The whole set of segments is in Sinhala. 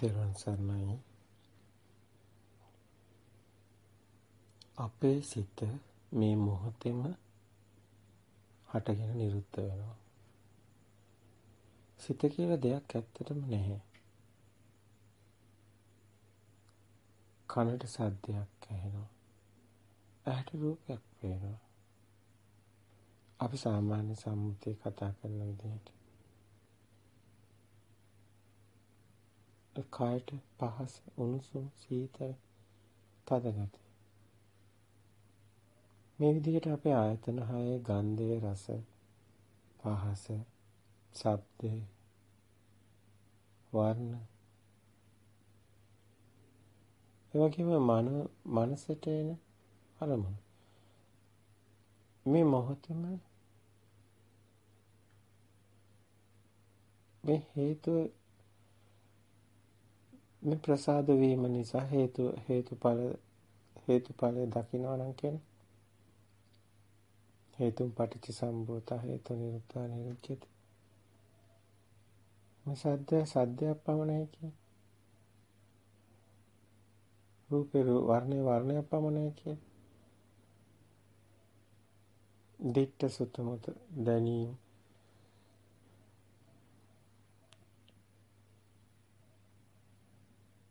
තෙරුවන් සරණයි. අපේ සිත මේ මොහොතේම හටගෙන නිරුද්ධ වෙනවා. සිත කියලා දෙයක් ඇත්තටම නැහැ. කනට සද්දයක් ඇහෙනවා. ඇහැට රූපයක් පේනවා. අපි සාමාන්‍ය සම්මුතිය කතා කරන විදිහට කයට පහස උණුසුම් සීතල තද ගති. මේ විදිහට අපේ ආයතන හයේ ගන්ධය රස පහස ශබ්දේ වර්ණ ඒ වගේම මන මනසට එන අරමුණු මේ මොහොතේම මේ හේතුව මේ ප්‍රසාද වීම නිසා හේතු හේතුඵල හේතුඵලය දකිනවා නම් කියන්නේ? හේතුන් පටිච්ච සම්භූත හේතු නිරුත්තා නිරුච්චති මේ සද්ද සද්දයක් පමණයි කියන්නේ. රූපේ වර්ණේ වර්ණයක් පමණයි කියන්නේ. දිට්ඨ සුතමත දැනීම.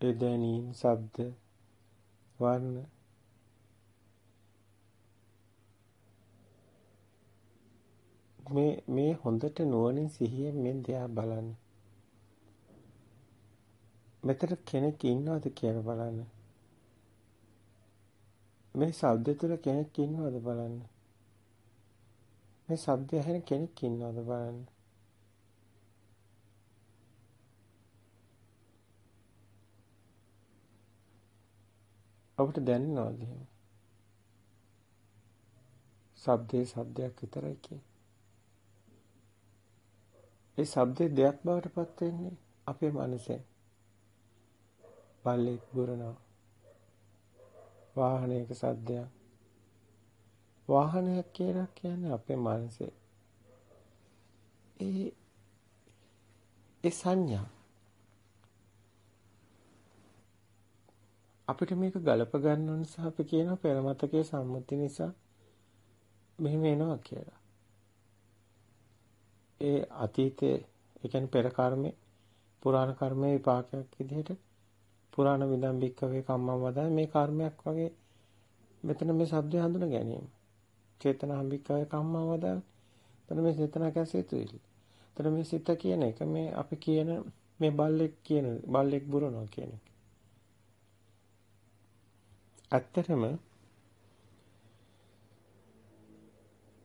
ඒ දැනීම්, ශබ්ද, වර්ණ මේ මේ හොඳට නුවණින් සිහියෙන් මෙන් දිහා බලන්න. මෙතන කෙනෙක් ඉන්නවද කියලා බලන්න. මේ ශබ්ද තුළ කෙනෙක් ඉන්නවද බලන්න. මේ ශබ්ද ඇහෙන කෙනෙක් ඉන්නවද බලන්න. අපිට දැනෙනවද එහෙම? ශබ්දේ ශබ්දයක් විතරයි කියන්නේ. ඒ ශබ්දේ දෙයක් බවට පත් වෙන්නේ අපේ මනසෙන්. බල්ලෙක් බුරනවා. වාහනයක සද්දයක්. වාහනයක් කියලා කියන්නේ අපේ මනසේ. ඒ ඒ සංඥා අපිට මේක ගලප ගන්න නිසා අපි කියනවා පෙර මතකයේ සම්මුති නිසා මෙහෙම එනවා කියලා. ඒ අතීතයේ ඒ කියන්නේ පෙර කර්මේ පුරාණ කර්මයේ විපාකයක් විදිහට පුරාණ විදම්බික්කවේ කම්මම් වදා මේ කර්මයක් වගේ මෙතන මේ શબ્දය හඳුන ගැනීම. චේතනාම්බික්කවේ කම්මම් වදා එතන මේ චේතනා කැසෙතුයි. එතන මේ සිත කියන එක මේ අපි කියන මේ බල්ලෙක් කියන බල්ලෙක් බුරනවා කියන එක. ඇත්තටම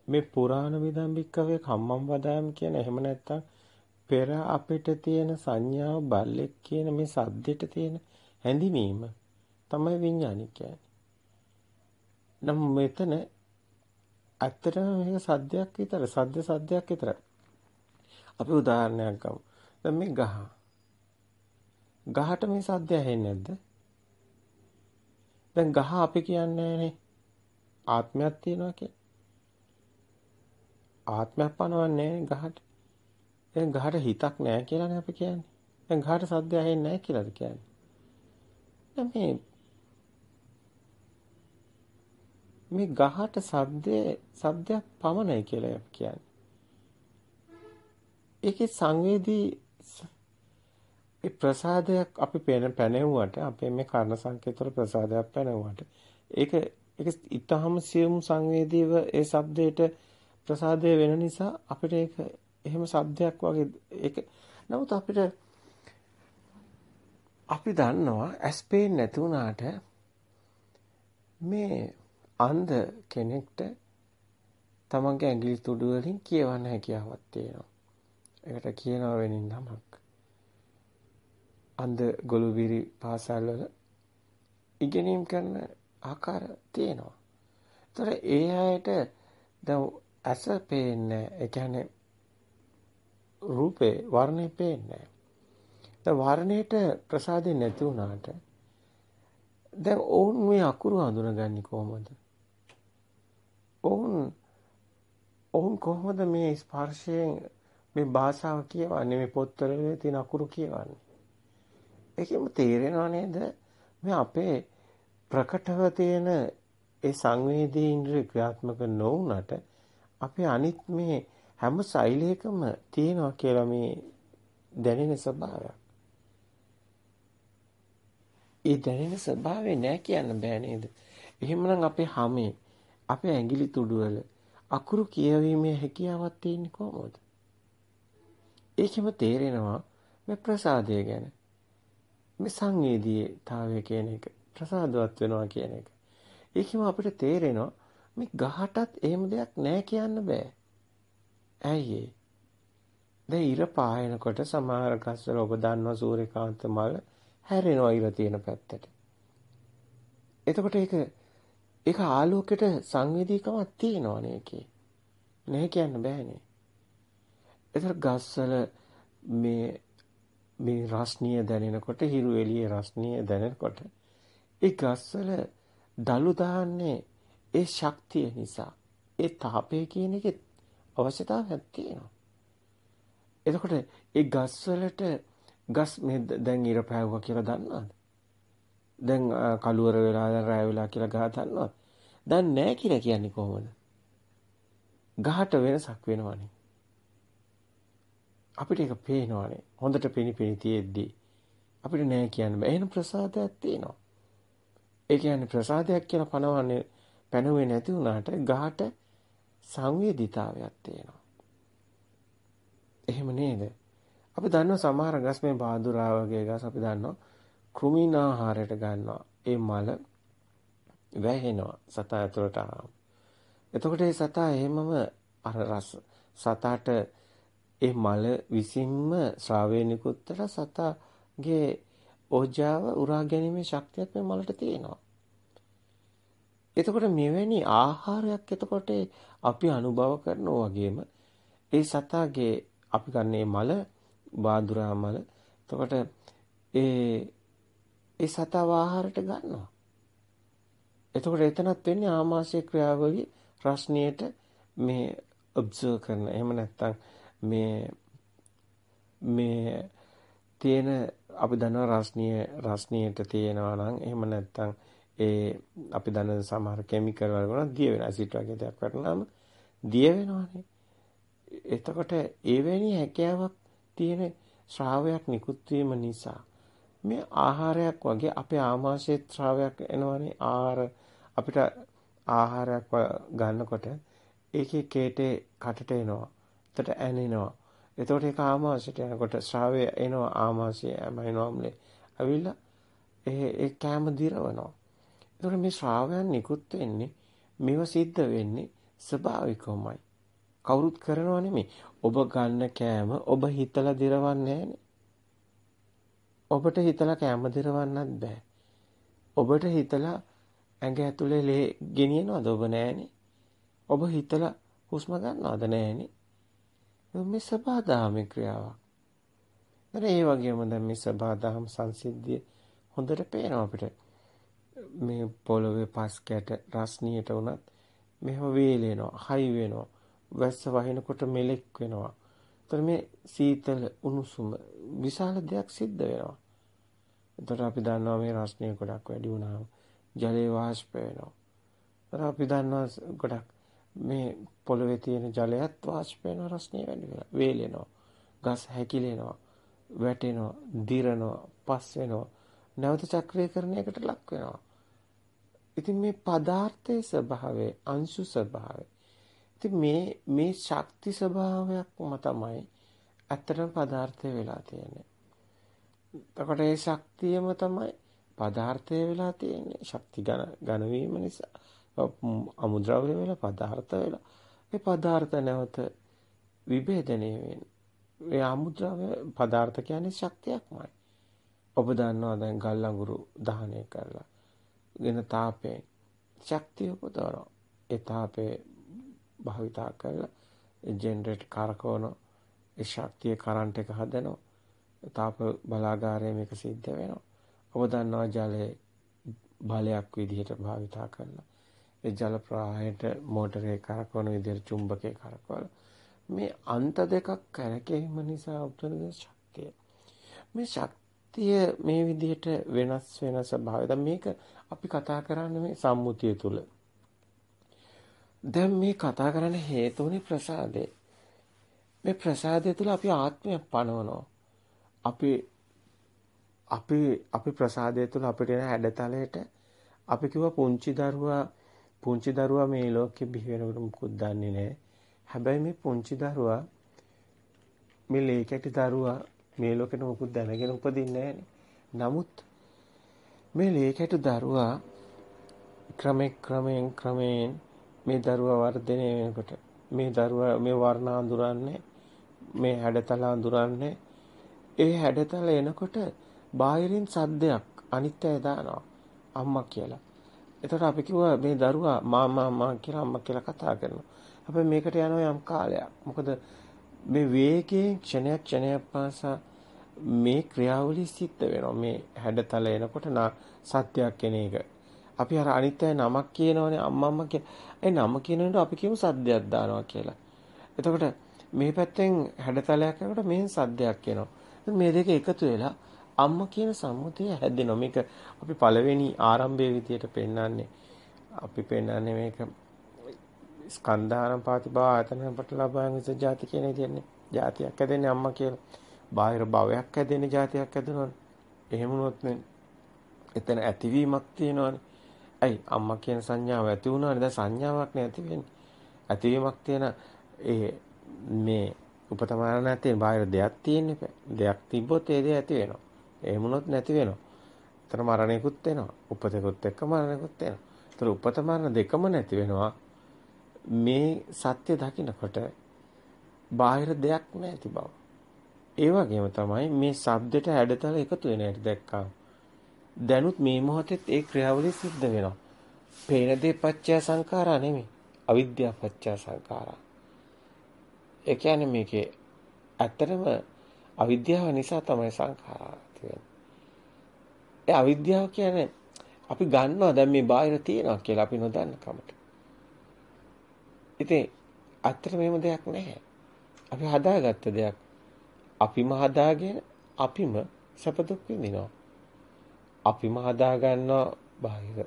මේ පුරාණ විදම්බික්කවේ කම්මම් වදාම් කියන එහෙම නැත්තම් පෙර අපිට තියෙන සංඥාව බල්ලෙක් කියන මේ සද්දෙට තියෙන හැඳිනීම තමයි විඥානික කියන්නේ. නම් මෙතන ඇත්තටම මේක සද්දයක් විතර සද්ද සද්දයක් විතර. අපි උදාහරණයක් ගමු. දැන් මේ ගහ. ගහට මේ සද්ද ඇහෙන්නේ නැද්ද? දැන් ගහ අපි කියන්නේ ආත්මයක් තියෙනවා කියලා. ආත්මයක් පනවන්නේ ගහට. දැන් ගහට හිතක් නැහැ කියලානේ අපි කියන්නේ. දැන් ගහට සද්ද ඇහෙන්නේ නැහැ කියලාද කියන්නේ. දැන් මේ මේ ගහට සද්දේ සද්දයක් පමණයි කියලා අපි කියන්නේ. ඒකේ සංවේදී ඒ ප්‍රසාදයක් අපි පේන පැනෙව්වට අපේ මේ කර්ණ සංකේතවල ප්‍රසාදයක් පැනෙව්වට ඒක ඒක ඊටහම සියුම් සංවේදීව ඒ shabdයට ප්‍රසාදය වෙන නිසා අපිට ඒක එහෙම shabdයක් වගේ ඒක නමුත් අපිට අපි දන්නවා ඇස් පේන්නේ නැති වුණාට මේ අන්ධ කෙනෙක්ට තමන්ගේ ඇඟිලි තුඩු වලින් කියවන්න හැකියාවක් තියෙනවා. ඒකට කියනවා වෙනින් නමක්. අන්ධ ගොළුබිරි පාසල් වල ඉගෙනීම් කරන ආකාර තියෙනවා. ඒතර ඒ අයට දැන් ඇස පේන්නේ ඒ කියන්නේ රූපේ වර්ණේ පේන්නේ දැන් වර්ණේට ප්‍රසාදේ නැති වුණාට දැන් ඔවුන් මේ අකුරු හඳුනගන්නේ කොහොමද? ඔවුන් ඔවුන් කොහොමද මේ ස්පර්ශයෙන් මේ භාෂාව කියවන්නේ මේ පොත්වල තියෙන අකුරු කියවන්නේ? ඒකෙම තේරෙනව නේද මේ අපේ ප්‍රකටව තියෙන ඒ සංවේදී ඉන්ද්‍රිය ක්‍රියාත්මක නොවුනට අපේ අනිත් මේ හැම සෛලයකම තියෙනවා කියලා මේ දැනෙන ස්වභාවයක්. ඒ දැනෙන ස්වභාවය නෑ කියන්න බෑ නේද? එහෙමනම් අපේ හැමේ අපේ ඇඟිලි තුඩුවල අකුරු කියවීමේ හැකියාවක් තියෙන්නේ කොහොමද? ඒකෙම තේරෙනවා මේ ප්‍රසාදය ගැන. මේ සංවේදීතාවය කියන එක ප්‍රසාදවත් වෙනවා කියන එක. ඒකෙම අපිට තේරෙනවා මේ ගහටත් එහෙම දෙයක් නෑ කියන්න බෑ. ඇයි ඒ? දැන් ඉර පායනකොට සමහර ගස්වල ඔබ දන්නවා සූර්යකාන්ත මල් හැරෙනවා ඉර තියෙන පැත්තට. එතකොට ඒක ඒක ආලෝකයට සංවේදීකමක් තියෙනවනේ ඒකේ. නැහැ කියන්න බෑනේ. ඒතර ගස්වල මේ මේ රස්නිය දැනෙනකොට හිරු එළියේ රස්නිය දැනෙනකොට ඒ ගස්වල දලු දාන්නේ ඒ ශක්තිය නිසා. ඒ තාපය කියන එකේ අවශ්‍යතාවයක් තියෙනවා. එතකොට ඒ ගස් වලට ගස් මේ දැන් ඉර පෑවුවා කියලා දන්නවද? දැන් කළුවර වෙලා දැන් රැය වෙලා කියලා ගහ දන්නවද? දැන් නැහැ කියලා කියන්නේ කොහොමද? ගහට වෙනසක් වෙනවනේ. අපිට ඒක පේනවනේ. හොඳට පෙනිපෙනි තියෙද්දි අපිට නෑ කියන්න බෑ. එහෙනම් ප්‍රසාදයක් තියෙනවා. ඒ කියන්නේ ප්‍රසාදයක් කියලා පනවන්නේ පැනුවේ නැති වුණාට ගහට සංවේදීතාවයක් තියෙනවා. එහෙම නේද? අපි දන්නවා සමහර ගස් මේ බාදුරා වගේ ගස් අපි දන්නවා කෘමීන ආහාරයට ගන්නවා. ඒ මල වැහෙනවා සතා ඇතුළට ආවම. එතකොට ඒ සතා එහෙමම අර රස සතාට ඒ මල විසින්ම ශ්‍රාවය නිකුත්තට සතාගේ ඕජාව උරා ගැනීමේ ශක්තියක් මේ මලට තියෙනවා. එතකොට මෙවැනි ආහාරයක් එතකොට අපි අනුභව කරනවා වගේම ඒ සතාගේ අපි ගන්නේ මල බාදුරා මල. එතකොට ඒ ඒ සතාව ආහාරයට ගන්නවා. එතකොට එතනත් වෙන්නේ ආමාශය ක්‍රියාවලිය රස්නියට මේ ඔබ්සර්ව් කරන. එහෙම නැත්නම් මේ මේ තියෙන අපි දන්නවා රස්නිය රස්නියට තියෙනවා නම් එහෙම නැත්නම් ඒ අපි දන්න සමහර කිමිකල් වල වුණා දිය වෙනවා. ඇසිඩ් වගේ දෙයක් වටනම දිය වෙනවානේ. එතකොට එවැනි හැකියාවක් තියෙන ශ්‍රාවයක් නිකුත් නිසා මේ ආහාරයක් වගේ අපේ ආමාශයේ ශ්‍රාවයක් එනවනේ ආහාර අපිට ආහාරයක් ගන්නකොට ඒකේ කේටේ කටට එනවා. එතට ඇනෙනවා. එතකොට ඒක ආමාශයට යනකොට ශ්‍රාවය එනවා ආමාශයේ ඇමයිනෝම්ලේ. අවිල්ලා ඒ ඒ කැම දිරවනවා. එතකොට මේ ශ්‍රාවයන් නිකුත් වෙන්නේ මේව සිද්ධ වෙන්නේ ස්වභාවිකවමයි. කවුරුත් කරනව නෙමෙයි. ඔබ ගන්න කෑම ඔබ හිතලා දිරවන්නේ ඔබට හිතලා කෑම දිරවන්නත් බෑ. ඔබට හිතලා ඇඟ ඇතුලේ ලේ ගෙනියනවද ඔබ නෑනේ. ඔබ හිතලා හුස්ම ගන්නවද නෑනේ. මේ සබාදාමේ ක්‍රියාවක්. දැන් ඒ වගේම දැන් මේ සබාදාම සංසිද්ධිය හොඳට පේනවා අපිට. මේ පොළවේ පස් කැට රස්නියට උනත් මෙහෙම වේලෙනවා, හයි වෙනවා. වැස්ස වහිනකොට මෙලෙක් වෙනවා. එතකොට මේ සීතල උණුසුම විශාල දෙයක් සිද්ධ වෙනවා. එතකොට අපි දන්නවා මේ රස්නිය ගොඩක් වැඩි වුණාම ජලයේ වාෂ්ප වෙනවා. එතකොට අපි දන්නවා ගොඩක් මේ පොළවේ තියෙන ජලයත් වාෂ්ප වෙනවා රස්නිය වැඩි වෙලා වේලෙනවා. ගස් හැකිලෙනවා, වැටෙනවා, දිරනවා, පස් වෙනවා. නැවත චක්‍රීකරණයකට ලක් වෙනවා. ඉතින් මේ පදාර්ථයේ ස්වභාවය, අංශු ස්වභාවය. ඉතින් මේ මේ ශක්ති ස්වභාවයක්ම තමයි ඇත්තටම පදාර්ථය වෙලා තියෙන්නේ. එතකොට ඒ ශක්තියම තමයි පදාර්ථය වෙලා තියෙන්නේ. ශක්ති ඝන ඝන වීම නිසා අමුද්‍රව්‍ය වෙලා පදාර්ථ වෙලා ඒ පදාර්ථ නැවත විභේදනය වෙන්නේ. ඒ අමුද්‍රව්‍ය පදාර්ථ කියන්නේ ශක්තියක්මයි. ඔබ දන්නවා දැන් ගල් අඟුරු දහනය කරලා ගෙන තාපයෙන් ශක්තිය උපදවනවා. ඒ තාපේ භාවිතා කරලා ජෙනරේට් කරකවන ඒ ශක්තිය කරන්ට් එක හදනවා. තාප බලාගාරයේ මේක සිද්ධ වෙනවා. ඔබ දන්නවා ජලයේ බලයක් විදිහට භාවිතා කරලා ඒ ජල ප්‍රවාහයට මෝටරේ කරකවන විදිහට චුම්බකේ කරකවලා මේ අන්ත දෙකක් කරකැවීම නිසා උපදින ශක්තිය. මේ ශක්තිය සත්‍ය මේ විදිහට වෙනස් වෙන ස්වභාවය. දැන් මේක අපි කතා කරන්නේ මේ සම්මුතිය තුල. දැන් මේ කතා කරන්න හේතුනේ ප්‍රසාදේ. මේ ප්‍රසාදය තුල අපි ආත්මය පනවනවා. අපි අපි අපි ප්‍රසාදය තුල අපිට එන හැඩතලයට අපි කිව්වා පුංචි දරුවා පුංචි දරුවා මේ ලෝකෙ බිහි වෙනකොට මුකුත් දන්නේ නැහැ. හැබැයි මේ පුංචි දරුවා මේ ලේකැටි දරුවා මේ ලෝකෙට මුකුත් දැනගෙන උපදින්නේ නමුත් මේ ලේකැටි දරුවා ක්‍රමෙන් ක්‍රමෙන් ක්‍රමෙන් මේ දරුවා වර්ධනය වෙනකොට මේ දරුවා මේ වර්ණ අඳුරන්නේ මේ හැඩතල අඳුරන්නේ ඒ හැඩතල එනකොට බාහිරින් සද්දයක් අනිත් අය දානවා අම්මා කියලා. එතකොට අපි කිව්වා මේ දරුවා මාමා මා කියලා අම්මා කියලා කතා කරනවා. හැබැයි මේකට යනවා යම් කාලයක්. මොකද මේ වේගයෙන් ක්ෂණයක් ක්ෂණයක් පාසා මේ ක්‍රියාවලිය සිද්ධ වෙනවා. මේ හැඩතල එනකොට සත්‍යයක් කෙන එක. අපි අර අනිත්‍යය නමක් කියනවනේ අම්මම්ම කියලා. ඒ නම කියනකොට අපි කියමු සද්දයක් දානවා කියලා. එතකොට මේ පැත්තෙන් හැඩතලයක් යනකොට මෙහෙන් සද්දයක් එනවා. මේ දෙක එකතු වෙලා අම්මා කියන සම්මුතිය හැදෙනවා. මේක අපි පළවෙනි ආරම්භයේ විදියට පෙන්වන්නේ. අපි පෙන්වන්නේ මේක ස්කන්ධානම් පාතිභව ආයතන පට ලබන විසජාති කියන විදියනේ. જાතියක් හැදෙන්නේ අම්මා කියලා. බාහිර භවයක් හැදෙන්නේ જાතියක් හැදෙනවනේ. එහෙම වුණොත් එතන ඇතිවීමක් තියෙනවනේ. ඇයි අම්මා කියන සංඥාව ඇති වුණානේ දැන් සංඥාවක් නේ ඇති වෙන්නේ. ඇතිවීමක් තියෙන ඒ මේ උපතමාන නැති බාහිර දෙයක් තියෙන්නේ. දෙයක් තිබ්බොත් ඒ දේ ඇති වෙනවා. එහෙම වුණොත් නැති වෙනවා. එතන මරණයකුත් එනවා. උපතකුත් එක්ක මරණයකුත් එනවා. ඒතර උපත මරණ දෙකම නැති වෙනවා. මේ සත්‍ය දකිනකොට බාහිර දෙයක් නැති බව. ඒ වගේම තමයි මේ ශබ්දෙට හැඩතල එකතු වෙන හැටි දැක්කා. දැනුත් මේ මොහොතේත් ඒ ක්‍රියාවලිය සිද්ධ වෙනවා. පේන දේ පත්‍ය සංඛාරා නෙමෙයි. අවිද්‍යාව පත්‍ය සංඛාරා. ඒ කියන්නේ මේකේ ඇත්තටම අවිද්‍යාව නිසා තමයි සංඛාරා තියෙන්නේ. ඒ අවිද්‍යාව කියන්නේ අපි ගන්නවා දැන් මේ බාහිර තියෙනවා කියලා අපි නොදන්න කමට. ඉතින් ඇත්තට මේව දෙයක් නැහැ. අපි හදාගත්ත දෙයක්. අපිම හදාගෙන අපිම සැප දුක් විඳිනවා. අපිම හදා ගන්නවා බාහිර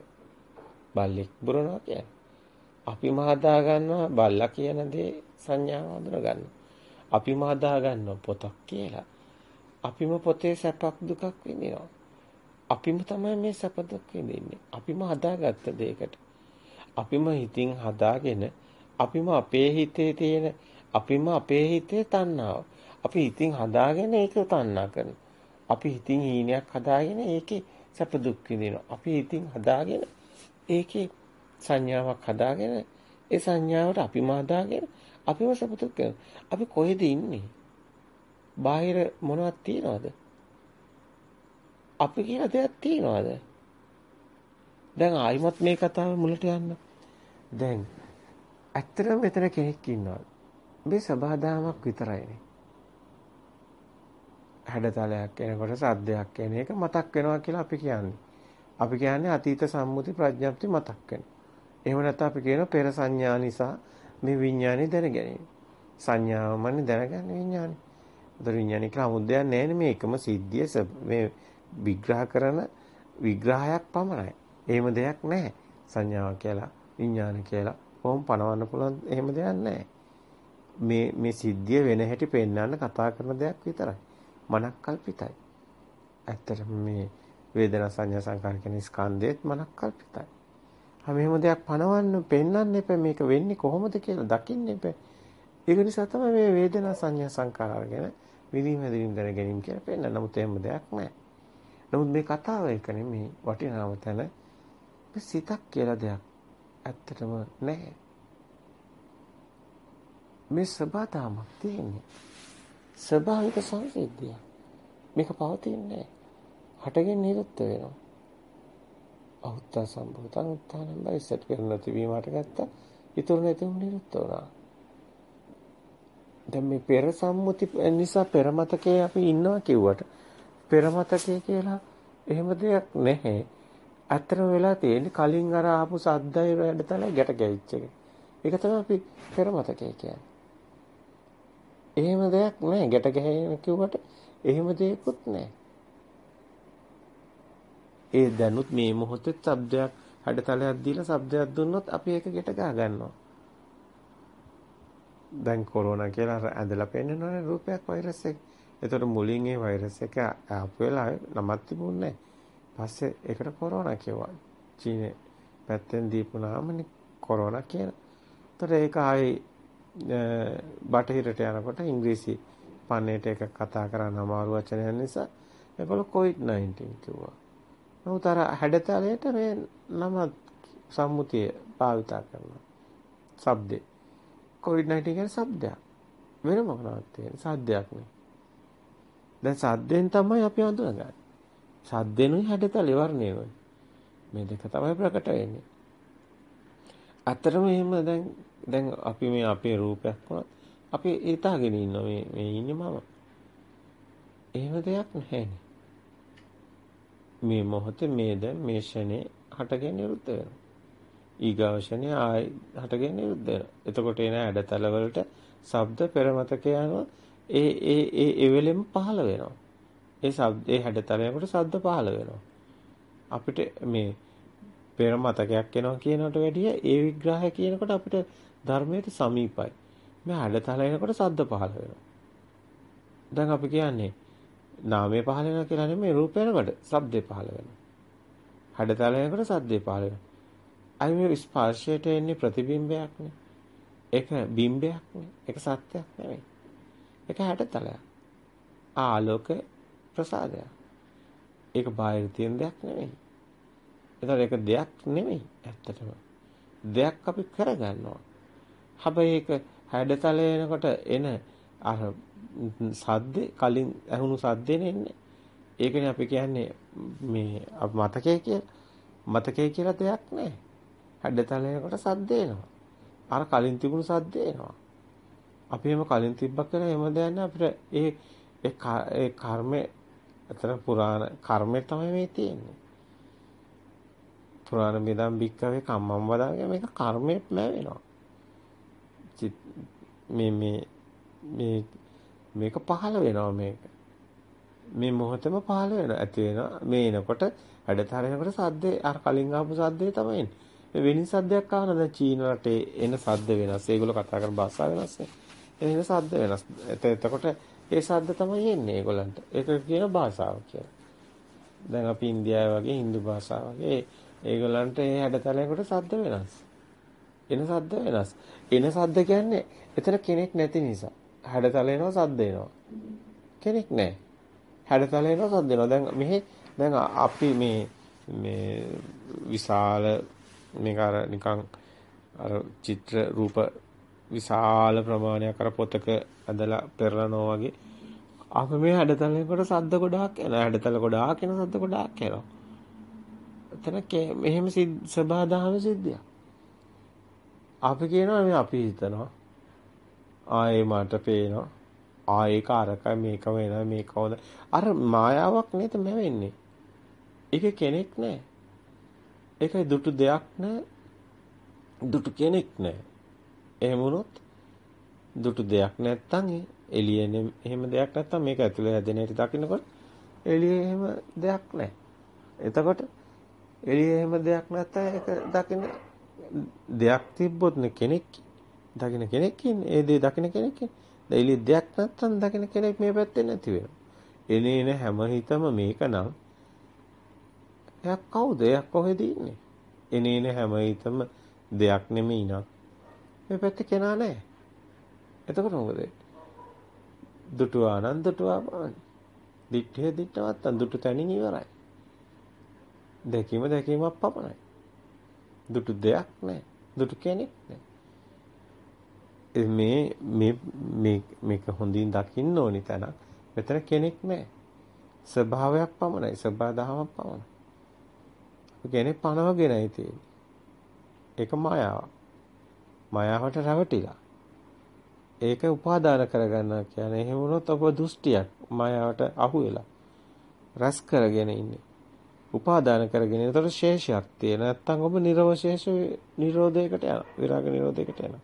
බල්ලෙක් බුරනවා කියන්නේ. අපිම හදා ගන්නවා බල්ලා කියන දේ සංඥාව හඳුන ගන්නවා. අපිම හදා ගන්නවා පොතක් කියලා. අපිම පොතේ සැපක් දුකක් විඳිනවා. අපිම තමයි මේ සැප දුක් විඳින්නේ. අපිම හදාගත්ත දෙයකට. අපිම හිතින් හදාගෙන අපිම අපේ හිතේ තියෙන අපිම අපේ හිතේ තණ්හාව. අපි හිතින් හදාගෙන ඒක තණ්හා කරනවා. අපි හිතින් හීනයක් හදාගෙන ඒකේ සැප දුක් විඳිනවා. අපි හිතින් හදාගෙන ඒකේ සංඥාවක් හදාගෙන ඒ සංඥාවට අපිම හදාගෙන අපිම සැප දුක් අපි කොහෙද ඉන්නේ? බාහිර මොනවද තියනවද? අපි කියලා දෙයක් තියනවද? දැන් ආයිමත් මේ කතාව මුලට යන්න. දැන් ඇත්තටම මෙතන කෙනෙක් ඉන්නවා. මේ සබහාදාමක් විතරයිනේ. හැඩතලයක් එනකොට සද්දයක් එන එක මතක් වෙනවා කියලා අපි කියන්නේ. අපි කියන්නේ අතීත සම්මුති ප්‍රඥප්ති මතක් වෙනවා. එහෙම නැත්නම් අපි කියනවා පෙර සංඥා නිසා මේ විඥානේ දැන ගැනීම. සංඥාවමනේ දැනගන්නේ විඥානේ. උදේ විඥානේ කියලා 아무දයක් නැහැ මේ එකම සිද්ධිය මේ විග්‍රහ කරන විග්‍රහයක් පමණයි. එහෙම දෙයක් නැහැ. සංඥාව කියලා විඥාන කියලා කොහොම පනවන්න පුළුවන් එහෙම දෙයක් නැහැ. මේ මේ සිද්ධිය වෙන හැටි පෙන්වන්න කතා කරන දෙයක් විතරයි. මනක් කල්පිතයි. ඇත්තටම මේ වේදනා සංඥා සංකාර කියන ස්කන්ධෙත් මනක් කල්පිතයි. හැම එහෙම දෙයක් පනවන්න පෙන්වන්න එපා මේක වෙන්නේ කොහොමද කියලා දකින්න එපා. ඒක නිසා තමයි මේ වේදනා සංඥා සංකාර ගැන විදීම හැදීම දැන ගැනීම කියලා පෙන්නන. නමුත් එහෙම දෙයක් නැහැ. නමුත් මේ කතාව එක නෙමේ වටිනාම තැන සිතක් කියලා දෙයක් ඇත්තටම නැහැ. මේ සබතාවක් තියෙන්නේ. ස්වභාවික සංසිද්ධිය. මේක පවතින්නේ හටගෙන නිරුද්ධ වෙනවා. අවුත්තා සම්භූතං උත්තානම් බයිසත් කරන තිබීමට ගත්තා. ඊතුරු නැතුම් නිරුද්ධ වුණා. දැන් මේ පෙර සම්මුති නිසා පෙර මතකයේ අපි ඉන්නවා කිව්වට පෙර මතකයේ කියලා එහෙම දෙයක් නැහැ. අතර වෙලා තියෙන්නේ කලින් අර ආපු සද්දයි වැඩතලයි ගැට ගැහිච්ච එක. ඒක තමයි අපි පෙර මතකයේ කියන්නේ. එහෙම දෙයක් නැහැ. ගැට ගැහෙන කිව්වට එහෙම දෙයක්වත් නැහැ. ඒ දැනුත් මේ මොහොතේ ශබ්දයක් හැඩතලයක් දීලා ශබ්දයක් දුන්නොත් අපි ඒක ගෙට ගහ ගන්නවා. දැන් කොරෝනා කියලා ඇඳලා පෙන්නනවනේ රූපයක් වෛරස් එක. ඒතකොට මුලින් ඒ වෛරස් එක ආපු වෙලාවේ නමක් තිබුණේ පස්සේ ඒකට කොරෝනා කිව්වා. චීනේ පැත්තෙන් දීපු නාමනේ කොරෝනා කියන. ඒතකොට ඒක ආයේ බටහිරට යනකොට ඉංග්‍රීසි පන්නේට එක කතා කරන්න අමාරු වචනයක් නිසා ඒගොල්ලෝ COVID-19 කිව්වා. නමුත් අර හැඩතලයට මේ නම සම්මුතිය භාවිත කරනවා. Shabde. COVID-19 කියන්නේ shabdයක්. වෙන මොකක්වත් තියෙන සද්දයක් නේ. දැන් සද්දෙන් තමයි අපි හඳුනගන්නේ. සද්දෙනුයි හැඩතල වර්ණයයි. මේ දෙක තමයි ප්‍රකට වෙන්නේ. අතරම එහෙම දැන් දැන් අපි මේ අපේ රූපයක් වුණත් අපි හිතාගෙන ඉන්නවා මේ මේ ඉන්නේ මම. එහෙම දෙයක් නැහැනේ. මේ මොහොතේ මේ දැන් මේ ෂනේ හටගෙන නිරුද්ධ වෙනවා. ඊගාවශනේ ආයි හටගෙන නිරුද්ධ වෙනවා. එතකොට එන ඇඩතල වලට ශබ්ද පෙරමතක යනවා. ඒ ඒ ඒ එවෙලෙම පහළ වෙනවා. ඒ ශබ්ද ඒ හැඩතලයකට ශබ්ද පහළ වෙනවා. අපිට මේ පෙර මතකයක් එනවා කියනකට වැඩිය ඒ විග්‍රහය කියනකොට අපිට ධර්මයට සමීපයි. මේ හැඩතල එනකොට ශබ්ද පහළ වෙනවා. දැන් අපි කියන්නේ නාමය පහළ වෙනවා කියලා නෙමෙයි රූපය එනකොට ශබ්දේ පහළ වෙනවා. හැඩතල එනකොට ශබ්දේ පහළ වෙනවා. අයි මේ ස්පර්ශයට එන්නේ ප්‍රතිබිම්බයක්නේ. ඒක බිම්බයක්නේ. ඒක සත්‍යයක් නෙමෙයි. ඒක හැඩතලයක්. ආලෝක ප්‍රසාදයක්. ඒක බාහිර තියෙන දෙයක් නෙමෙයි. ඒතර ඒක දෙයක් නෙමෙයි ඇත්තටම. දෙයක් අපි කරගන්නවා. හැබැයි ඒක හැඩතල එනකොට එන අර සද්දේ කලින් ඇහුණු සද්දේ නෙන්නේ. ඒකනේ අපි කියන්නේ මේ මතකයේ කියලා. මතකයේ කියලා දෙයක් නැහැ. හැඩතල එනකොට සද්ද එනවා. අර කලින් තිබුණු සද්ද එනවා. අපි එහෙම කලින් තිබ්බක් කියලා එහෙම දෙයක් නැහැ අපිට ඒ ඒ කර්මය අතර පුරාණ කර්මය තමයි මේ තියෙන්නේ. පුරාණ මෙදම් බික්කවේ කම්මම් වදාගේ මේක කර්මයක් නැවෙනවා. මේ මේ මේ මේක පහළ වෙනවා මේක. මේ මොහොතේම පහළ වෙනවා. ඇති වෙනවා. මේ එනකොට හැඩතරනකොට සද්දේ අර කලින් ආපු සද්දේ තමයි එන්නේ. මේ වෙනින් සද්දයක් ආවන දැන් චීන රටේ එන සද්ද වෙනස්. ඒගොල්ලෝ කතා කරන භාෂාව වෙනස්. එන සද්ද වෙනස්. එතකොට ඒ සද්ද තමයි එන්නේ ඒගොල්ලන්ට. ඒක කියන භාෂාව කියලා. දැන් අපි ඉන්දියාව වගේ හින්දු භාෂාව වගේ ඒගොල්ලන්ට ඒ හැඩතලයකට සද්ද වෙනස්. එන සද්ද වෙනස්. එන සද්ද කියන්නේ එතන කෙනෙක් නැති නිසා. හැඩතල එනවා සද්ද එනවා. කෙනෙක් නැහැ. හැඩතල එනවා සද්ද එනවා. දැන් මෙහි දැන් අපි මේ මේ විශාල මේක අර නිකන් අර චිත්‍ර රූප විශාල ප්‍රමාණයක් අර පොතක ඇදලා පෙරලනවා වගේ. අප මේ හැඩතලයකට සද්ද ගොඩාක් එනවා. හැඩතල ගොඩාක් එන සද්ද ගොඩාක් එනවා. එතන මෙහෙම සබහාදහම සිද්ධියක්. අපි කියනවා මේ අපි හිතනවා ආයේ මට පේනවා. ආයේ කාරකයි මේක වෙනවා මේක හොඳ අර මායාවක් නේද මැවෙන්නේ? ඒක කෙනෙක් නෑ. ඒකයි දුටු දෙයක් නෑ දුටු කෙනෙක් නෑ එහෙම වුණොත් දුටු දෙයක් නැත්තම් එළියේ එහෙම දෙයක් නැත්තම් මේක ඇතුලේ හැදෙන හැටි දකින්නකොට එළියේ එහෙම දෙයක් නැහැ. එතකොට එළියේ එහෙම දෙයක් නැත්තම් ඒක දකින්න දෙයක් තිබ්බොත් නේ කෙනෙක් දකින්න කෙනෙක් ඉන්නේ. ඒ දේ දකින්න කෙනෙක් ඉන්නේ. එළියේ දෙයක් නැත්තම් දකින්න කෙනෙක් මේ පැත්තේ නැති වෙනවා. එනේන හැම හිතම මේක නම් එයක් කවුද? එයක් කොහෙද ඉන්නේ? එනේන හැම හිතම දෙයක් නෙමෙයි නක්. මේ පැත්තේ කෙනා නැහැ. එතකොට මොකද? දුටුවා නම් දුටුවා බවයි. දිත්තේ දිත්තවත් දුටු තැනින් ඉවරයි. දැකීම දැකීමක් පමණයි. දුටු දෙයක් නැහැ. දුටු කෙනෙක් නැහැ. මේ මේ මේ මේක හොඳින් දකින්න ඕනි තැනක්. මෙතන කෙනෙක් නැහැ. ස්වභාවයක් පමණයි. ස්වභා දහමක් පමණයි. කෙනෙක් පනවගෙනයි තියෙන්නේ. ඒක මායාවක්. මායාවට රැවටිලා. ඒක උපාදාන කරගන්නවා කියන්නේ එහෙම වුණොත් ඔබ දෘෂ්ටියක් මායාවට අහු වෙලා රැස් කරගෙන ඉන්නේ. උපාදාන කරගෙන ඒතර ශේෂයක් තියෙන. නැත්තම් ඔබ නිර්වශේෂ නිරෝධයකට යනවා. විරාග නිරෝධයකට යනවා.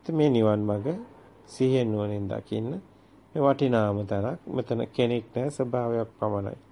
ඉතින් මේ නිවන් මඟ සිහියෙන් නුවණින් දකින්න මේ වටිනාම තැනක්. මෙතන කෙනෙක් නැහැ ස්වභාවයක් පමණයි.